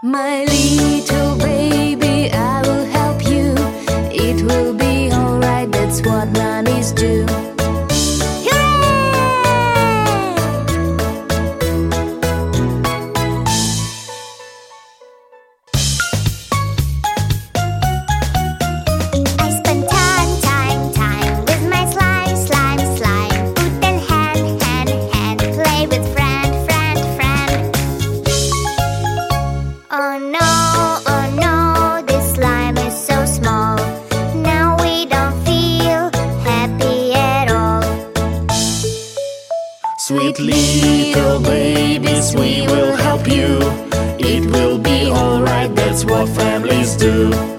My little Sweet little babies, we will help you. It will be alright, that's what families do.